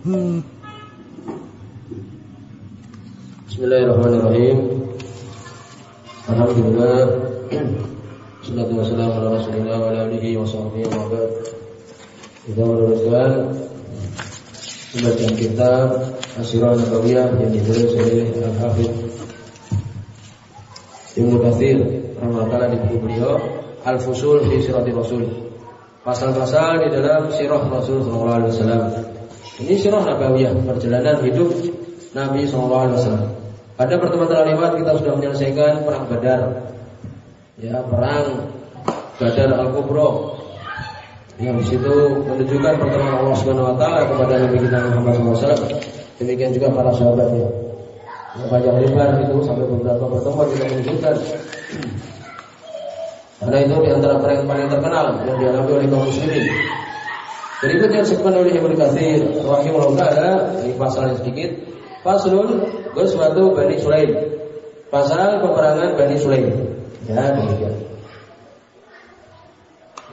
Bismillahirrahmanirrahim. Alhamdulillah. Salatu. Kita Asyirah Nabawiyah yang ditulis oleh Al-Hafidh Ibnu Katsir rahimahullah di buku beliau Al-Fusul fi Sirati Rasul. Pasal-pasal di dalam sirah Rasul sallallahu alaihi wasallam. Ini sirah Nabawiyah, perjalanan hidup Nabi wasallam. Pada pertemuan terlewat kita sudah menyelesaikan perang Badar. Ya, perang Badar Al-Kubra. Yang di situ menunjukkan pertemuan Allah Subhanahu kepada Nabi kita Muhammad SAW. Demikian juga para sahabatnya. Yang banyak lebar itu sampai beberapa pertemuan kita menunjukkan karena itu di antara perang yang paling terkenal yang dialami oleh kaum muslimin. Berikutnya disebutkan oleh Ibnu Katsir rahimahullah taala ini pasal yang sedikit. Faslun Ghazwatu Bani Sulaim. Pasal peperangan Bani Sulaim. Ya, demikian.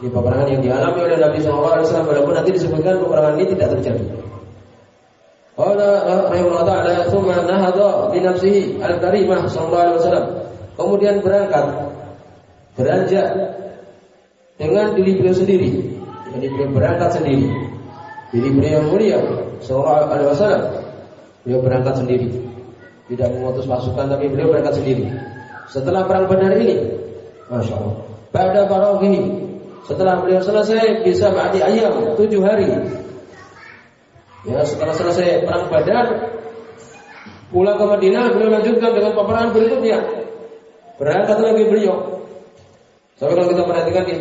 Ini peperangan yang dialami oleh Nabi SAW walaupun nanti disebutkan peperangan ini tidak terjadi. Qala rahimahullah taala tsumma nahadha bi nafsihi al-karimah sallallahu alaihi wasallam. Kemudian berangkat beranjak dengan diri beliau sendiri. Jadi beliau berangkat sendiri. Diri beliau mulia sallallahu alaihi wasallam. Beliau berangkat sendiri. Tidak mengutus pasukan tapi beliau berangkat sendiri. Setelah perang Badar ini, Masya Allah. Pada parau ini, setelah beliau selesai bisa berarti ayam tujuh hari. Ya, setelah selesai perang Badar, pulang ke Madinah, beliau lanjutkan dengan peperangan berikutnya. Berangkat lagi beliau. Sampai kalau kita perhatikan di,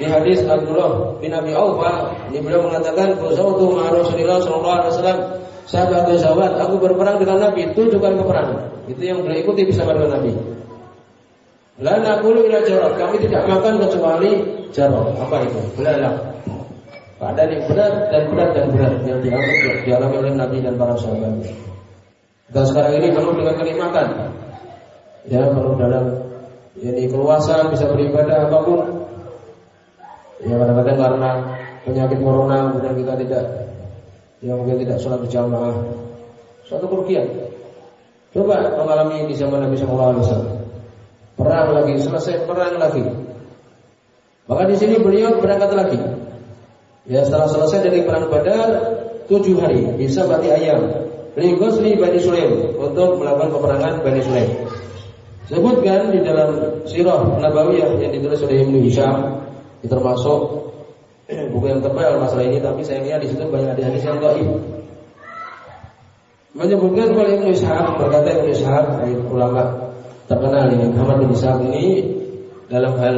di hadis Abdullah bin Abi Aufa, ini beliau mengatakan, "Qusautu ma Rasulillah sallallahu alaihi wasallam." Sahabat sahabat, aku berperang dengan Nabi, tujuh kali peperangan. Itu yang beliau ikuti bersama dengan Nabi. La naqulu ila jarat, kami tidak makan kecuali jarat. Apa itu? Belalang. Ada yang berat dan berat dan berat yang dialami, dialami oleh Nabi dan para sahabat. Dan sekarang ini penuh dengan kenikmatan. Ya, penuh dalam ini keluasan bisa beribadah apa pun. Ya kadang-kadang karena penyakit corona kemudian kita tidak ya mungkin tidak sholat berjamaah. Suatu kerugian. Coba mengalami di zaman Nabi Shallallahu Alaihi. Perang lagi, selesai perang lagi. Maka di sini beliau berangkat lagi. Ya setelah selesai dari perang Badar tujuh hari bisa berarti ayam. Ligosli Bani Sulaim untuk melakukan peperangan Bani Sulaim. Sebutkan di dalam sirah Nabawiyah yang ditulis oleh Ibnu Hisham, termasuk buku yang tebal masalah ini, tapi sayangnya di situ banyak hadis yang gaib. Menyebutkan oleh Ibnu Hisham berkata Ibnu Hisham ulama terkenal ini Muhammad bin Ishaq ini dalam hal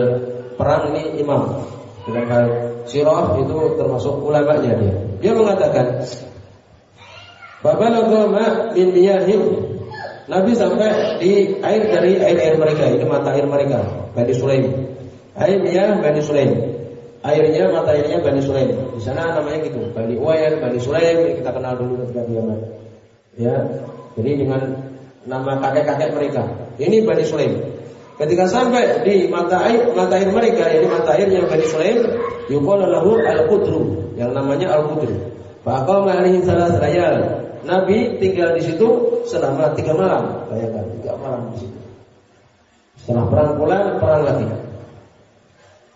perang ini imam dalam hal sirah itu termasuk ulamanya dia. Dia mengatakan Babalagha ma min miyahim Nabi sampai di air dari air-air mereka, ini mata air mereka, Bani Sulaim. Air miyah Bani Sulaim. Airnya mata airnya Bani Sulaim. Di sana namanya gitu, Bani Uwayan, Bani Sulaim, kita kenal dulu ketika di. Ya. Jadi dengan nama kakek-kakek mereka. Ini Bani Sulaim. Ketika sampai di mata air mata air mereka, ini mata airnya Bani Sulaim, yuqalu lahu al-qudru, yang namanya al-qudru. Faqama alaihi salas layal. Nabi tinggal di situ selama tiga malam. Bayangkan tiga malam di situ. Setelah perang pulang, perang lagi.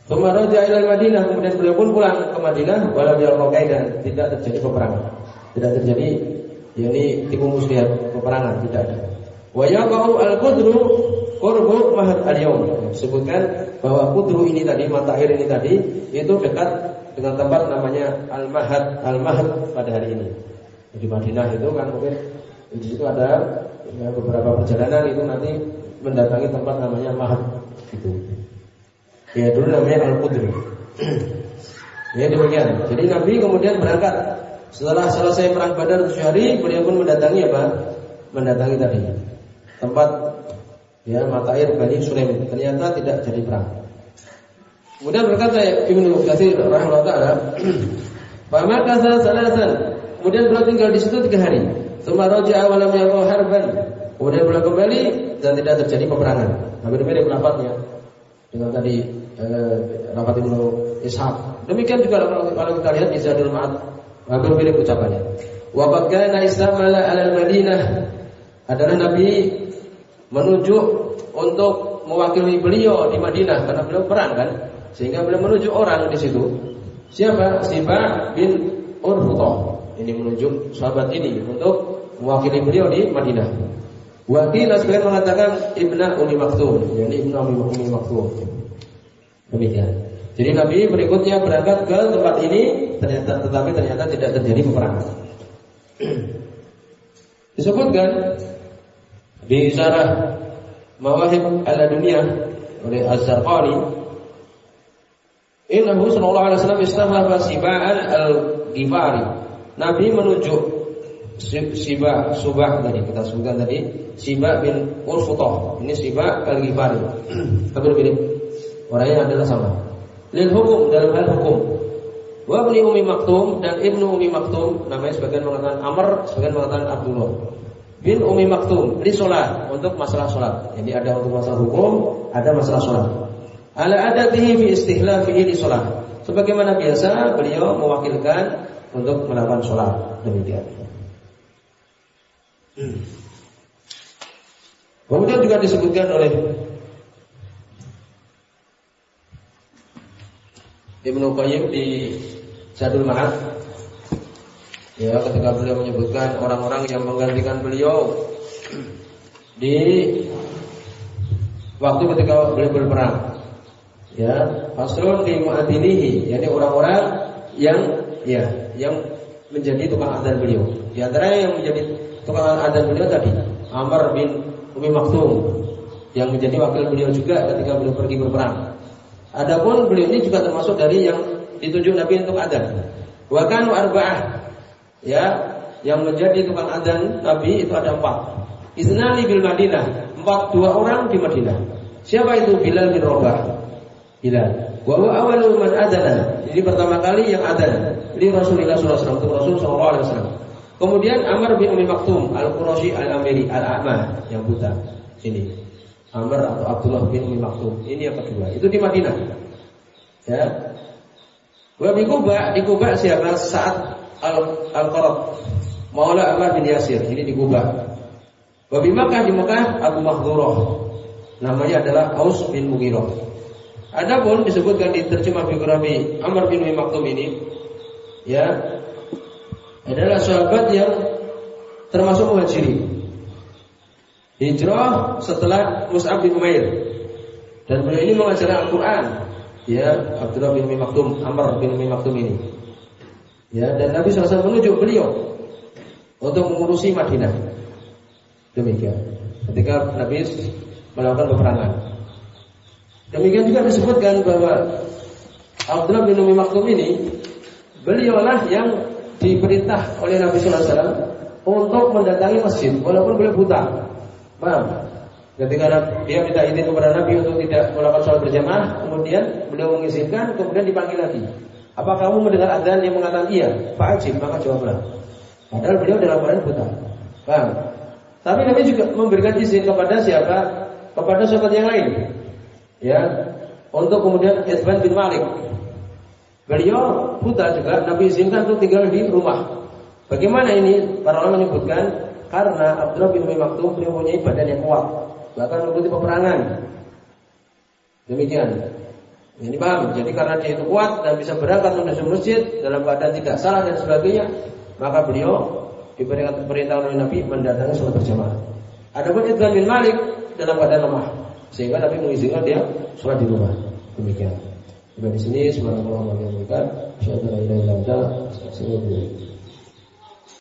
Kemudian ila Madinah, kemudian beliau pun pulang ke Madinah, walau dia dan tidak terjadi peperangan. Tidak terjadi yakni tipu muslihat peperangan tidak ada. Wa al-qudru qurbu mahad al-yaum. Sebutkan bahwa kudru ini tadi mata air ini tadi itu dekat dengan tempat namanya al-mahad al-mahad pada hari ini di Madinah itu kan mungkin di situ ada ya, beberapa perjalanan itu nanti mendatangi tempat namanya Mahad gitu. Ya dulu namanya Al Qudri. ya demikian. Jadi Nabi kemudian berangkat setelah selesai perang Badar tujuh hari, beliau pun mendatangi apa? Mendatangi tadi tempat ya mata air Bani Sulaim. Ternyata tidak jadi perang. Kemudian berkata Ibnu Katsir rahimahullah taala, "Famakasa salasan Kemudian beliau tinggal di situ tiga hari. Sumaraja awalam yakau harban. Kemudian beliau kembali dan tidak terjadi peperangan. Hampir mirip lapatnya dengan tadi eh, rapat Ibnu Ishaq. Demikian juga kalau kita lihat di Zadul Ma'ad hampir mirip ucapannya. Wa istamala 'ala al-Madinah adalah Nabi menuju untuk mewakili beliau di Madinah karena beliau perang kan sehingga beliau menuju orang di situ siapa Siba bin Urfuqah ini menunjuk sahabat ini untuk mewakili beliau di Madinah Wakil sebagian mengatakan Ibnu Umi Maktum, yakni Ibnu Umi Maktum. Demikian. Jadi Nabi berikutnya berangkat ke tempat ini, ternyata tetapi ternyata tidak terjadi peperangan. Disebutkan di Sarah Mawahib ala Dunia oleh Az-Zarqani Innahu sallallahu alaihi wasallam istahlafa Siba'an al-Ghifari. Nabi menunjuk Siba Subah tadi kita sebutkan tadi Siba bin Urfutah. Ini Siba al-Ghifari. Tapi mirip. Orangnya adalah sama. Lil hukum dalam hal hukum. Wa ibni Umi Maktum dan Ibnu Umi Maktum namanya sebagian mengatakan Amr, sebagian mengatakan Abdullah bin Umi Maktum di sholat untuk masalah sholat. Jadi ada untuk masalah hukum, ada masalah sholat. Ala adatihi fi istihlafihi di sholat. Sebagaimana biasa beliau mewakilkan untuk melakukan sholat. Demikian. Kemudian juga disebutkan oleh Ibnu Qayyim di Zadul Ma'ad. Ya ketika beliau menyebutkan orang-orang yang menggantikan beliau di waktu ketika beliau berperang. Ya faslun di mu'adinihi yakni orang-orang yang ya yang menjadi tukang adzan beliau di antara yang menjadi tukang adzan beliau tadi Amr bin Umi Maktum yang menjadi wakil beliau juga ketika beliau pergi berperang Adapun beliau ini juga termasuk dari yang ditunjuk Nabi untuk adzan. Wa kanu arba'ah. Ya, yang menjadi tukang adzan Nabi itu ada empat. Isnani bil Madinah, empat dua orang di Madinah. Siapa itu Bilal bin Rabah? Bilal. Wa huwa awwalu man adzana. Ini pertama kali yang adzan di Rasulullah SAW untuk Rasul sallallahu alaihi wasallam. Kemudian Amr bin Umi Maktum Al-Qurashi Al-Amiri Al-A'ma yang buta. Ini. Amr atau Abdullah bin Umi Maktum. Ini yang kedua. Itu di Madinah. Ya. Wa di Kuba, di Kuba siapa? Saat Al-Qarab. Maula Ammar bin Yasir. Ini di Kuba. Wa di Makkah di Makkah Abu Mahdurah. Namanya adalah Aus bin Mughirah. Adapun disebutkan di terjemah biografi Amr bin Umi Maktum ini ya adalah sahabat yang termasuk muhajirin hijrah setelah Mus'ab bin Umair. Dan beliau ini mengajar Al-Quran. Ya, Abdullah bin Maktum, Amr bin Maktum ini. Ya, dan Nabi SAW menunjuk beliau untuk mengurusi Madinah. Demikian. Ketika Nabi melakukan peperangan. Demikian juga disebutkan bahwa Abdullah bin Umi Maktum ini beliaulah yang diperintah oleh Nabi SAW untuk mendatangi masjid walaupun beliau buta. Paham? Ketika dia minta izin kepada Nabi untuk tidak melakukan sholat berjamaah, kemudian beliau mengizinkan, kemudian dipanggil lagi. Apa kamu mendengar adzan yang mengatakan iya? Pak Ajib, maka jawablah. Padahal beliau dalam keadaan buta. Paham? Tapi Nabi juga memberikan izin kepada siapa? Kepada sahabat yang lain. Ya, untuk kemudian Isban bin Malik. Beliau buta juga, Nabi izinkan untuk tinggal di rumah. Bagaimana ini? Para ulama menyebutkan karena Abdullah bin Umi Maktum beliau mempunyai badan yang kuat, bahkan mengikuti peperangan. Demikian. Ini paham. Jadi karena dia itu kuat dan bisa berangkat menuju masjid dalam keadaan tidak salah dan sebagainya, maka beliau diberikan perintah oleh Nabi mendatangi sholat berjamaah. Adapun Ibn bin Malik dalam keadaan lemah, sehingga Nabi mengizinkan dia sholat di rumah. Demikian. Sampai di sini, semoga Allah memberikan. Ilaha illa anta,